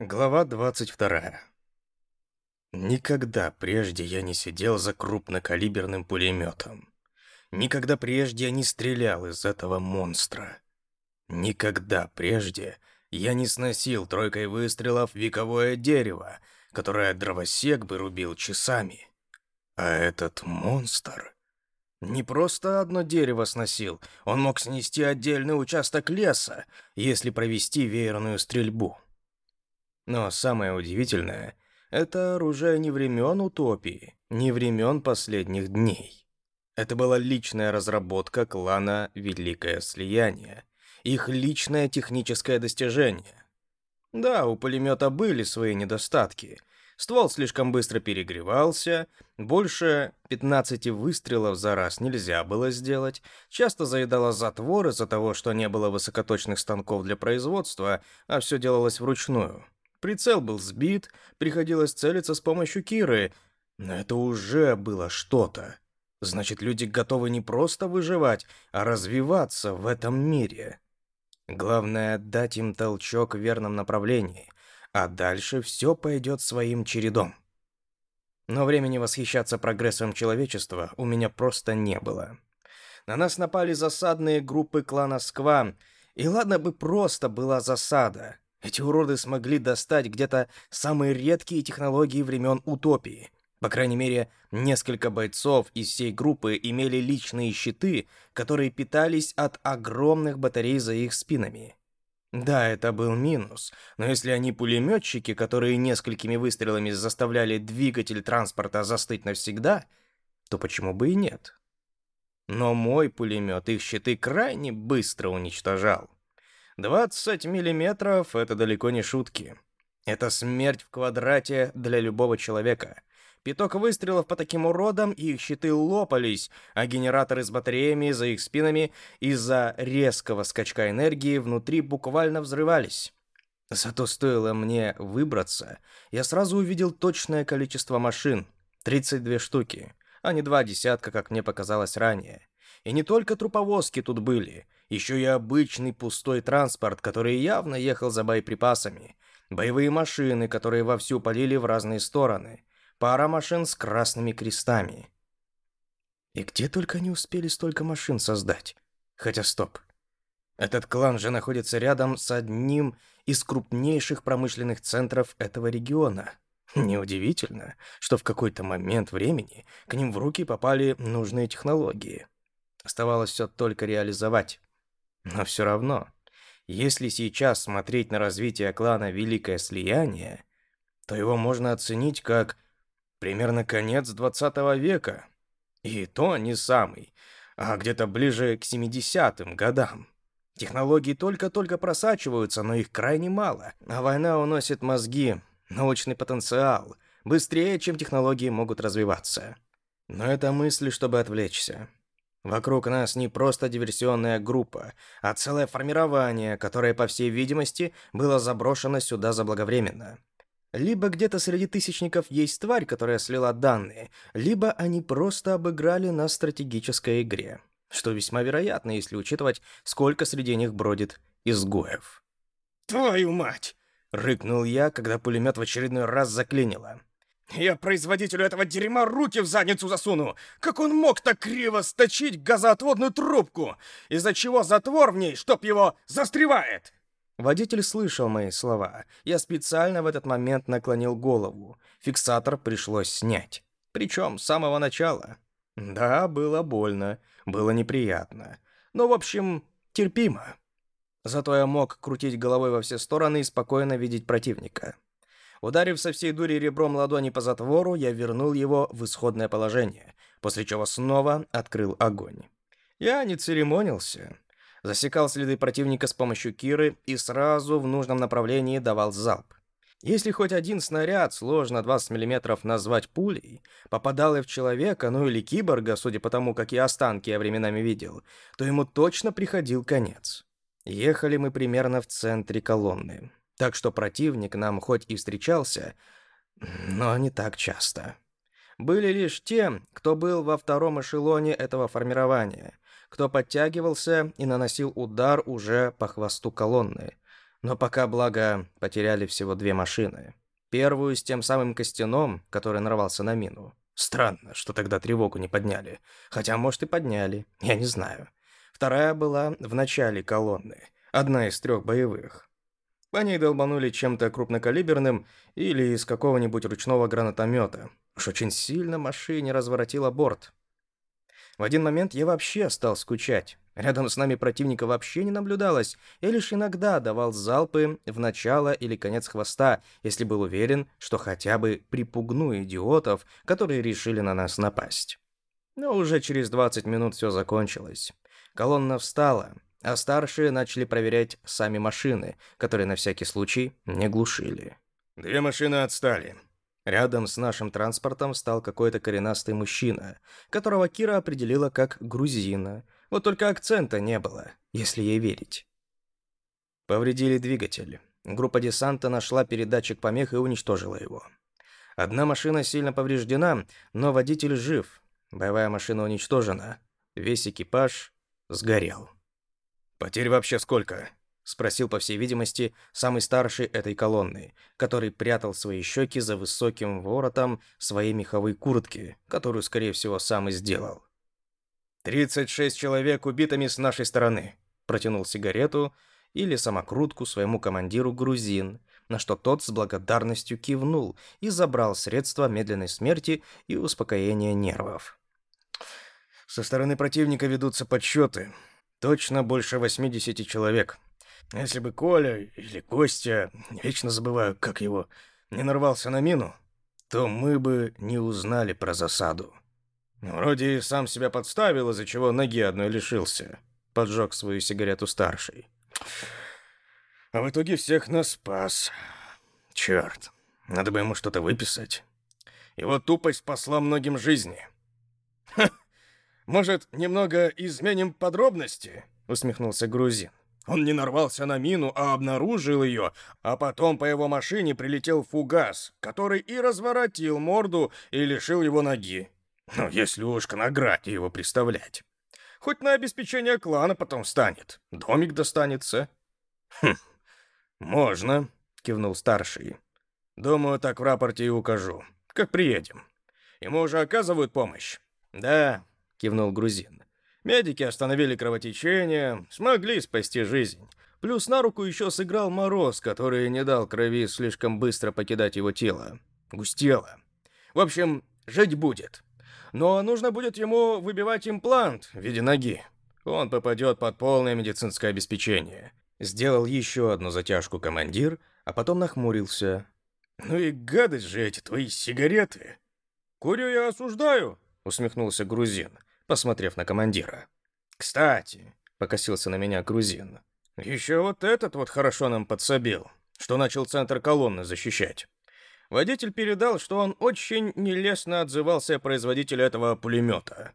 Глава 22. Никогда прежде я не сидел за крупнокалиберным пулеметом. Никогда прежде я не стрелял из этого монстра. Никогда прежде я не сносил тройкой выстрелов вековое дерево, которое дровосек бы рубил часами. А этот монстр... Не просто одно дерево сносил, он мог снести отдельный участок леса, если провести веерную стрельбу. Но самое удивительное — это оружие не времен утопии, не времен последних дней. Это была личная разработка клана «Великое слияние», их личное техническое достижение. Да, у пулемета были свои недостатки. Ствол слишком быстро перегревался, больше 15 выстрелов за раз нельзя было сделать, часто заедало затвор из-за того, что не было высокоточных станков для производства, а все делалось вручную. Прицел был сбит, приходилось целиться с помощью Киры, но это уже было что-то. Значит, люди готовы не просто выживать, а развиваться в этом мире. Главное — дать им толчок в верном направлении, а дальше все пойдет своим чередом. Но времени восхищаться прогрессом человечества у меня просто не было. На нас напали засадные группы клана Сква, и ладно бы просто была засада — эти уроды смогли достать где-то самые редкие технологии времен утопии. По крайней мере, несколько бойцов из всей группы имели личные щиты, которые питались от огромных батарей за их спинами. Да, это был минус, но если они пулеметчики, которые несколькими выстрелами заставляли двигатель транспорта застыть навсегда, то почему бы и нет? Но мой пулемет их щиты крайне быстро уничтожал. 20 миллиметров — это далеко не шутки. Это смерть в квадрате для любого человека. Пяток выстрелов по таким уродам, и их щиты лопались, а генераторы с батареями за их спинами из-за резкого скачка энергии внутри буквально взрывались. Зато стоило мне выбраться, я сразу увидел точное количество машин — 32 штуки, а не два десятка, как мне показалось ранее. И не только труповозки тут были, еще и обычный пустой транспорт, который явно ехал за боеприпасами, боевые машины, которые вовсю полили в разные стороны, пара машин с красными крестами. И где только они успели столько машин создать? Хотя стоп. Этот клан же находится рядом с одним из крупнейших промышленных центров этого региона. Неудивительно, что в какой-то момент времени к ним в руки попали нужные технологии. Оставалось все только реализовать. Но все равно, если сейчас смотреть на развитие клана Великое Слияние, то его можно оценить как примерно конец 20 века. И то не самый, а где-то ближе к 70-м годам. Технологии только-только просачиваются, но их крайне мало. А война уносит мозги, научный потенциал, быстрее, чем технологии могут развиваться. Но это мысли, чтобы отвлечься. Вокруг нас не просто диверсионная группа, а целое формирование, которое, по всей видимости, было заброшено сюда заблаговременно. Либо где-то среди тысячников есть тварь, которая слила данные, либо они просто обыграли на стратегической игре. Что весьма вероятно, если учитывать, сколько среди них бродит изгоев. «Твою мать!» — рыкнул я, когда пулемет в очередной раз заклинило. Я производителю этого дерьма руки в задницу засуну! Как он мог так криво сточить газоотводную трубку? Из-за чего затвор в ней, чтоб его, застревает!» Водитель слышал мои слова. Я специально в этот момент наклонил голову. Фиксатор пришлось снять. Причем с самого начала. Да, было больно, было неприятно. Но, в общем, терпимо. Зато я мог крутить головой во все стороны и спокойно видеть противника. Ударив со всей дури ребром ладони по затвору, я вернул его в исходное положение, после чего снова открыл огонь. Я не церемонился. Засекал следы противника с помощью Киры и сразу в нужном направлении давал залп. Если хоть один снаряд, сложно 20 мм назвать пулей, попадал и в человека, ну или киборга, судя по тому, какие останки я временами видел, то ему точно приходил конец. Ехали мы примерно в центре колонны. Так что противник нам хоть и встречался, но не так часто. Были лишь те, кто был во втором эшелоне этого формирования, кто подтягивался и наносил удар уже по хвосту колонны. Но пока, благо, потеряли всего две машины. Первую с тем самым Костяном, который нарвался на мину. Странно, что тогда тревогу не подняли. Хотя, может, и подняли, я не знаю. Вторая была в начале колонны, одна из трех боевых. По ней долбанули чем-то крупнокалиберным или из какого-нибудь ручного гранатомета. Уж очень сильно машине разворотила борт. В один момент я вообще стал скучать. Рядом с нами противника вообще не наблюдалось. Я лишь иногда давал залпы в начало или конец хвоста, если был уверен, что хотя бы припугну идиотов, которые решили на нас напасть. Но уже через 20 минут все закончилось. Колонна встала, а старшие начали проверять сами машины, которые на всякий случай не глушили. «Две машины отстали», Рядом с нашим транспортом стал какой-то коренастый мужчина, которого Кира определила как грузина. Вот только акцента не было, если ей верить. Повредили двигатель. Группа десанта нашла передатчик помех и уничтожила его. Одна машина сильно повреждена, но водитель жив. Боевая машина уничтожена. Весь экипаж сгорел. «Потерь вообще сколько?» спросил, по всей видимости, самый старший этой колонны, который прятал свои щеки за высоким воротом своей меховой куртки, которую, скорее всего, сам и сделал. «Тридцать шесть человек убитыми с нашей стороны», протянул сигарету или самокрутку своему командиру грузин, на что тот с благодарностью кивнул и забрал средства медленной смерти и успокоения нервов. «Со стороны противника ведутся подсчеты. Точно больше 80 человек. Если бы Коля или Костя, вечно забываю, как его, не нарвался на мину, то мы бы не узнали про засаду. Вроде и сам себя подставил, из-за чего ноги одной лишился. Поджег свою сигарету старший. А в итоге всех нас спас. Черт, надо бы ему что-то выписать. Его тупость спасла многим жизни. Может, немного изменим подробности? Усмехнулся грузин. Он не нарвался на мину, а обнаружил ее, а потом по его машине прилетел фугас, который и разворотил морду и лишил его ноги. Ну, если уж к награде его представлять. Хоть на обеспечение клана потом станет. Домик достанется. Хм, можно, кивнул старший. Думаю, так в рапорте и укажу. Как приедем. Ему уже оказывают помощь? Да, кивнул грузин. Медики остановили кровотечение, смогли спасти жизнь. Плюс на руку еще сыграл мороз, который не дал крови слишком быстро покидать его тело. Густело. В общем, жить будет. Но нужно будет ему выбивать имплант в виде ноги. Он попадет под полное медицинское обеспечение. Сделал еще одну затяжку командир, а потом нахмурился. «Ну и гадость же эти твои сигареты!» «Курю я осуждаю!» — усмехнулся грузин посмотрев на командира. «Кстати», — покосился на меня грузин, — «еще вот этот вот хорошо нам подсобил, что начал центр колонны защищать». Водитель передал, что он очень нелестно отзывался о производителе этого пулемета.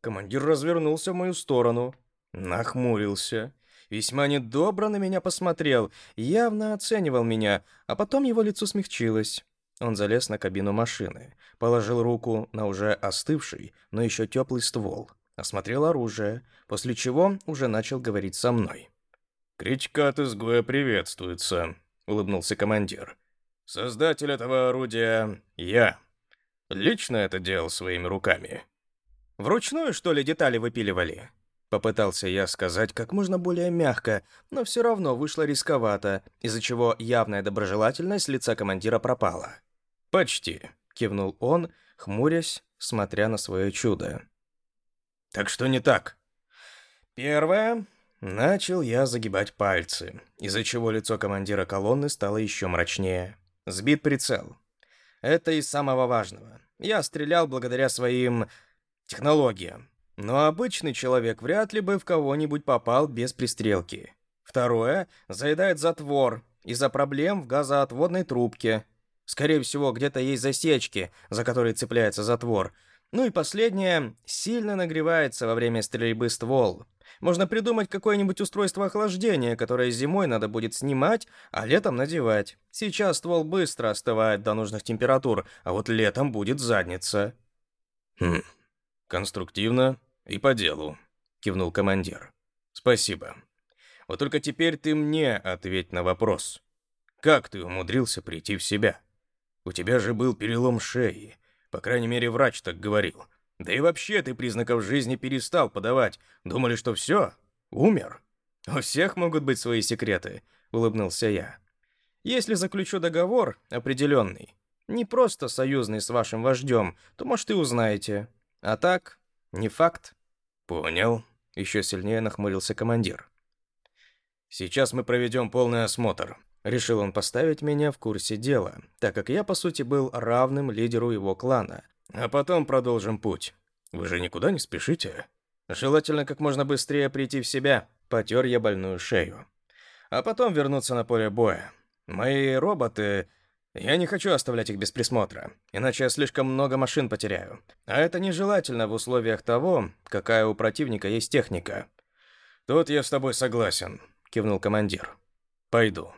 Командир развернулся в мою сторону, нахмурился, весьма недобро на меня посмотрел, явно оценивал меня, а потом его лицо смягчилось. Он залез на кабину машины, положил руку на уже остывший, но еще теплый ствол, осмотрел оружие, после чего уже начал говорить со мной. «Кричка от изгоя приветствуется», — улыбнулся командир. «Создатель этого орудия — я. Лично это делал своими руками». «Вручную, что ли, детали выпиливали?» Попытался я сказать как можно более мягко, но все равно вышло рисковато, из-за чего явная доброжелательность лица командира пропала. «Почти», — кивнул он, хмурясь, смотря на свое чудо. «Так что не так?» «Первое...» Начал я загибать пальцы, из-за чего лицо командира колонны стало еще мрачнее. Сбит прицел. Это из самого важного. Я стрелял благодаря своим технологиям. Но обычный человек вряд ли бы в кого-нибудь попал без пристрелки. Второе, заедает затвор из-за проблем в газоотводной трубке. Скорее всего, где-то есть засечки, за которые цепляется затвор. Ну и последнее, сильно нагревается во время стрельбы ствол. Можно придумать какое-нибудь устройство охлаждения, которое зимой надо будет снимать, а летом надевать. Сейчас ствол быстро остывает до нужных температур, а вот летом будет задница. Хм, конструктивно и по делу, кивнул командир. Спасибо. Вот только теперь ты мне ответь на вопрос. Как ты умудрился прийти в себя? У тебя же был перелом шеи. По крайней мере, врач так говорил. Да и вообще ты признаков жизни перестал подавать. Думали, что все, умер. У всех могут быть свои секреты, улыбнулся я. Если заключу договор определенный, не просто союзный с вашим вождем, то, может, и узнаете. А так, не факт. Понял. Еще сильнее нахмурился командир. Сейчас мы проведем полный осмотр. Решил он поставить меня в курсе дела, так как я, по сути, был равным лидеру его клана. А потом продолжим путь. Вы же никуда не спешите? Желательно как можно быстрее прийти в себя. Потер я больную шею. А потом вернуться на поле боя. Мои роботы... Я не хочу оставлять их без присмотра, иначе я слишком много машин потеряю. А это нежелательно в условиях того, какая у противника есть техника. Тут я с тобой согласен, кивнул командир. Пойду.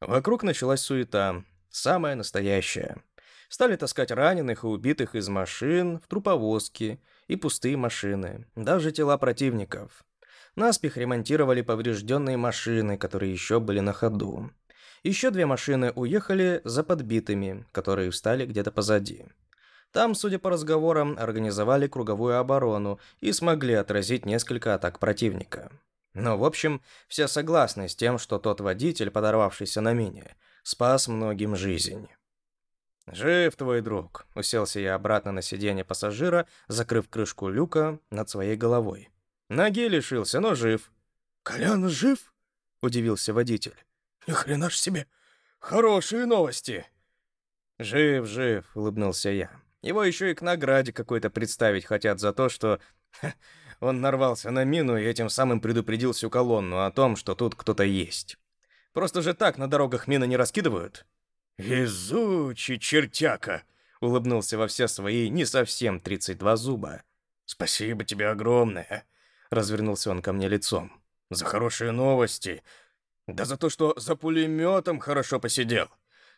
Вокруг началась суета, самая настоящая. Стали таскать раненых и убитых из машин в труповозки и пустые машины, даже тела противников. Наспех ремонтировали поврежденные машины, которые еще были на ходу. Еще две машины уехали за подбитыми, которые встали где-то позади. Там, судя по разговорам, организовали круговую оборону и смогли отразить несколько атак противника. Но, в общем, все согласны с тем, что тот водитель, подорвавшийся на мине, спас многим жизнь. «Жив твой друг», — уселся я обратно на сиденье пассажира, закрыв крышку люка над своей головой. Ноги лишился, но жив. «Колян жив?» — удивился водитель. «Ни хрена ж себе! Хорошие новости!» «Жив, жив», — улыбнулся я. «Его еще и к награде какой-то представить хотят за то, что он нарвался на мину и этим самым предупредил всю колонну о том, что тут кто-то есть. Просто же так на дорогах мины не раскидывают». «Везучий чертяка!» — улыбнулся во все свои не совсем 32 зуба. «Спасибо тебе огромное!» — развернулся он ко мне лицом. «За хорошие новости! Да за то, что за пулеметом хорошо посидел.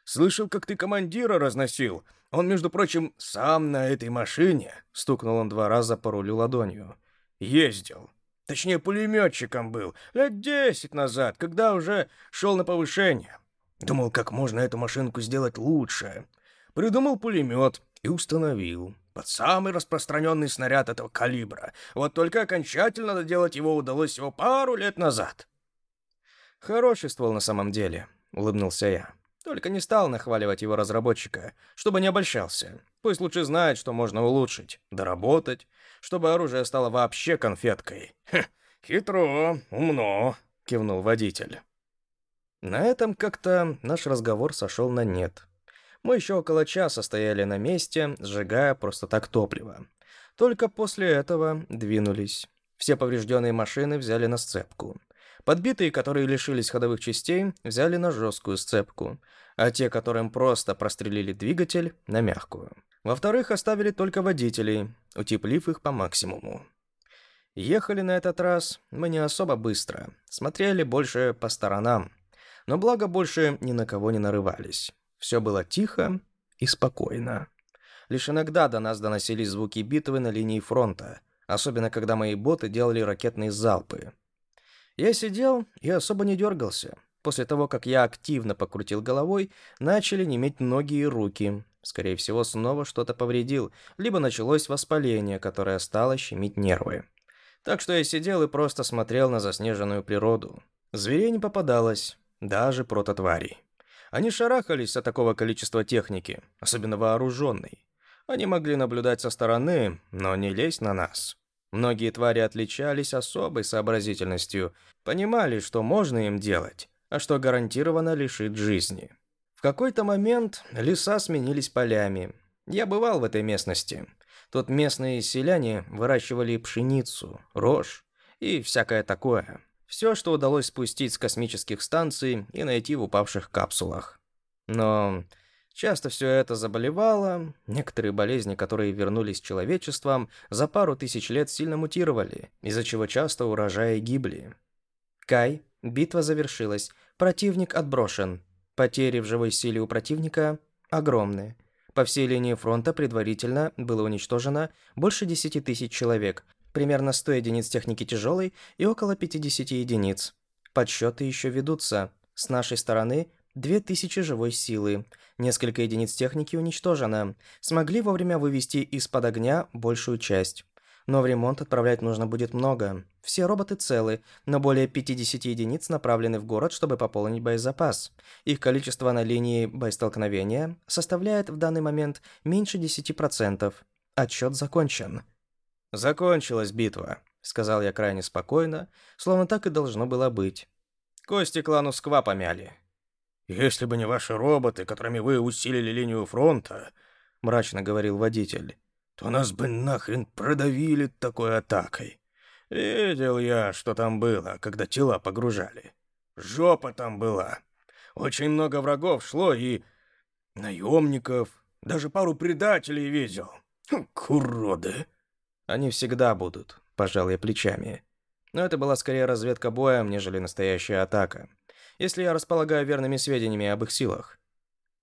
Слышал, как ты командира разносил. Он, между прочим, сам на этой машине, стукнул он два раза по рулю ладонью. Ездил. Точнее, пулеметчиком был. Лет десять назад, когда уже шел на повышение. Думал, как можно эту машинку сделать лучше. Придумал пулемет и установил. Под самый распространенный снаряд этого калибра. Вот только окончательно доделать его удалось всего пару лет назад. «Хороший ствол на самом деле», — улыбнулся я. «Только не стал нахваливать его разработчика, чтобы не обольщался. Пусть лучше знает, что можно улучшить, доработать, чтобы оружие стало вообще конфеткой». «Хм, хитро, умно», — кивнул водитель. На этом как-то наш разговор сошел на нет. Мы еще около часа стояли на месте, сжигая просто так топливо. Только после этого двинулись. Все поврежденные машины взяли на сцепку. Подбитые, которые лишились ходовых частей, взяли на жесткую сцепку, а те, которым просто прострелили двигатель, на мягкую. Во-вторых, оставили только водителей, утеплив их по максимуму. Ехали на этот раз мы не особо быстро, смотрели больше по сторонам, но благо больше ни на кого не нарывались. Все было тихо и спокойно. Лишь иногда до нас доносились звуки битвы на линии фронта, особенно когда мои боты делали ракетные залпы. Я сидел и особо не дергался. После того, как я активно покрутил головой, начали неметь ноги и руки. Скорее всего, снова что-то повредил, либо началось воспаление, которое стало щемить нервы. Так что я сидел и просто смотрел на заснеженную природу. Зверей не попадалось, даже прототварей. Они шарахались от такого количества техники, особенно вооруженной. Они могли наблюдать со стороны, но не лезть на нас. Многие твари отличались особой сообразительностью, понимали, что можно им делать, а что гарантированно лишит жизни. В какой-то момент леса сменились полями. Я бывал в этой местности. Тут местные селяне выращивали пшеницу, рожь и всякое такое. Все, что удалось спустить с космических станций и найти в упавших капсулах. Но Часто все это заболевало, некоторые болезни, которые вернулись человечеством, за пару тысяч лет сильно мутировали, из-за чего часто урожаи гибли. Кай, битва завершилась, противник отброшен. Потери в живой силе у противника огромные. По всей линии фронта предварительно было уничтожено больше 10 тысяч человек, примерно 100 единиц техники тяжелой и около 50 единиц. Подсчеты еще ведутся. С нашей стороны 2000 живой силы. Несколько единиц техники уничтожено. Смогли вовремя вывести из-под огня большую часть. Но в ремонт отправлять нужно будет много. Все роботы целы, но более 50 единиц направлены в город, чтобы пополнить боезапас. Их количество на линии боестолкновения составляет в данный момент меньше 10%. Отчет закончен. «Закончилась битва», — сказал я крайне спокойно, словно так и должно было быть. «Кости клану Сква помяли». «Если бы не ваши роботы, которыми вы усилили линию фронта», — мрачно говорил водитель, то нас бы нахрен продавили такой атакой. Видел я, что там было, когда тела погружали. Жопа там была. Очень много врагов шло и... наемников. Даже пару предателей видел. Хм, уроды. Они всегда будут, пожал я плечами. Но это была скорее разведка боем, нежели настоящая атака. Если я располагаю верными сведениями об их силах.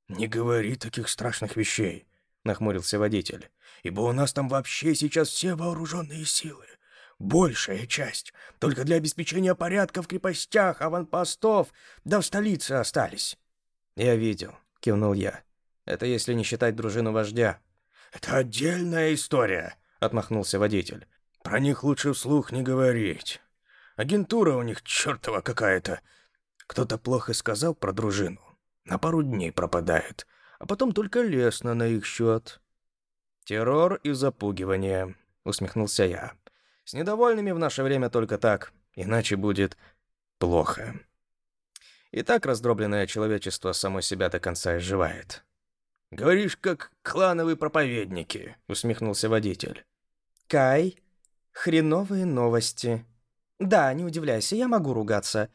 «Не говори таких страшных вещей», — нахмурился водитель ибо у нас там вообще сейчас все вооруженные силы. Большая часть. Только для обеспечения порядка в крепостях, аванпостов, да в столице остались. Я видел, кивнул я. Это если не считать дружину вождя. Это отдельная история, отмахнулся водитель. Про них лучше вслух не говорить. Агентура у них чертова какая-то. Кто-то плохо сказал про дружину. На пару дней пропадает, а потом только лестно на их счет. «Террор и запугивание», — усмехнулся я. «С недовольными в наше время только так, иначе будет плохо». И так раздробленное человечество само себя до конца изживает. «Говоришь, как клановые проповедники», — усмехнулся водитель. «Кай, хреновые новости. Да, не удивляйся, я могу ругаться.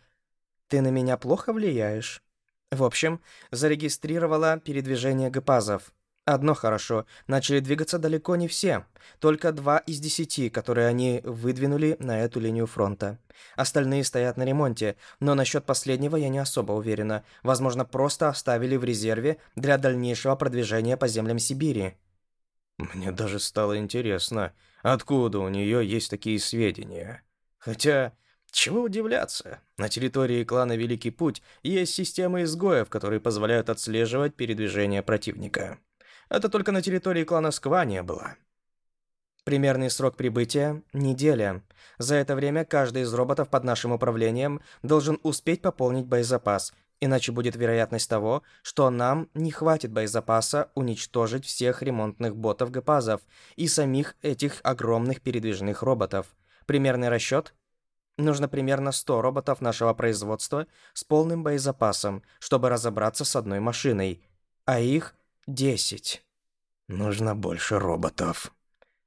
Ты на меня плохо влияешь. В общем, зарегистрировала передвижение гпазов. Одно хорошо, начали двигаться далеко не все. Только два из десяти, которые они выдвинули на эту линию фронта. Остальные стоят на ремонте, но насчет последнего я не особо уверена. Возможно, просто оставили в резерве для дальнейшего продвижения по землям Сибири. Мне даже стало интересно, откуда у нее есть такие сведения. Хотя, чего удивляться? На территории клана Великий Путь есть системы изгоев, которые позволяют отслеживать передвижение противника. Это только на территории клана Сква не было. Примерный срок прибытия – неделя. За это время каждый из роботов под нашим управлением должен успеть пополнить боезапас, иначе будет вероятность того, что нам не хватит боезапаса уничтожить всех ремонтных ботов-гпазов и самих этих огромных передвижных роботов. Примерный расчет – Нужно примерно 100 роботов нашего производства с полным боезапасом, чтобы разобраться с одной машиной, а их Десять. Нужно больше роботов.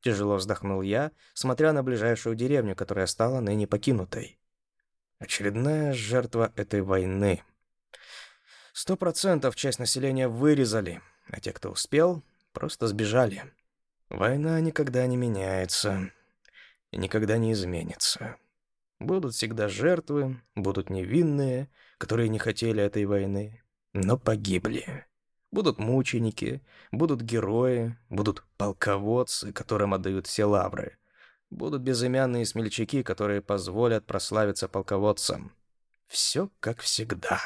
Тяжело вздохнул я, смотря на ближайшую деревню, которая стала ныне покинутой. Очередная жертва этой войны. Сто процентов часть населения вырезали, а те, кто успел, просто сбежали. Война никогда не меняется и никогда не изменится. Будут всегда жертвы, будут невинные, которые не хотели этой войны, но погибли. Будут мученики, будут герои, будут полководцы, которым отдают все лавры. Будут безымянные смельчаки, которые позволят прославиться полководцам. Все как всегда.